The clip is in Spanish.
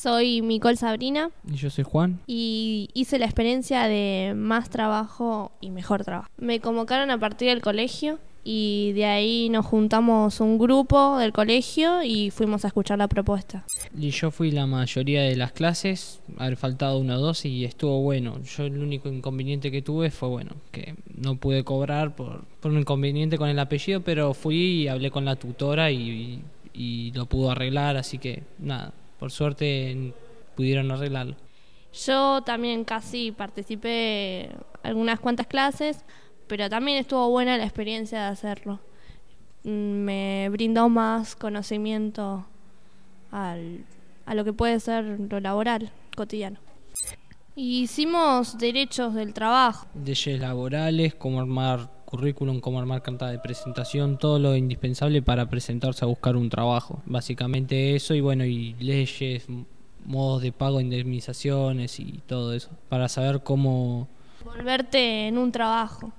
Soy Micol Sabrina Y yo soy Juan. y hice la experiencia de más trabajo y mejor trabajo. Me convocaron a partir del colegio y de ahí nos juntamos un grupo del colegio y fuimos a escuchar la propuesta. Y yo fui la mayoría de las clases, haber faltado una o dos y estuvo bueno. Yo el único inconveniente que tuve fue, bueno, que no pude cobrar por, por un inconveniente con el apellido, pero fui y hablé con la tutora y, y lo pudo arreglar, así que nada, por suerte pudieron arreglarlo. Yo también casi participé algunas cuantas clases, pero también estuvo buena la experiencia de hacerlo. Mm, Me brindó más conocimiento al- a lo que puede ser lo laboral cotidiano. Hicimos derechos del trabajo. Leyes laborales, cómo armar currículum, cómo armar carta de presentación, todo lo indispensable para presentarse a buscar un trabajo. Básicamente eso y bueno, y leyes, modos de pago, indemnizaciones y todo eso, para saber cómo... Volverte en un trabajo.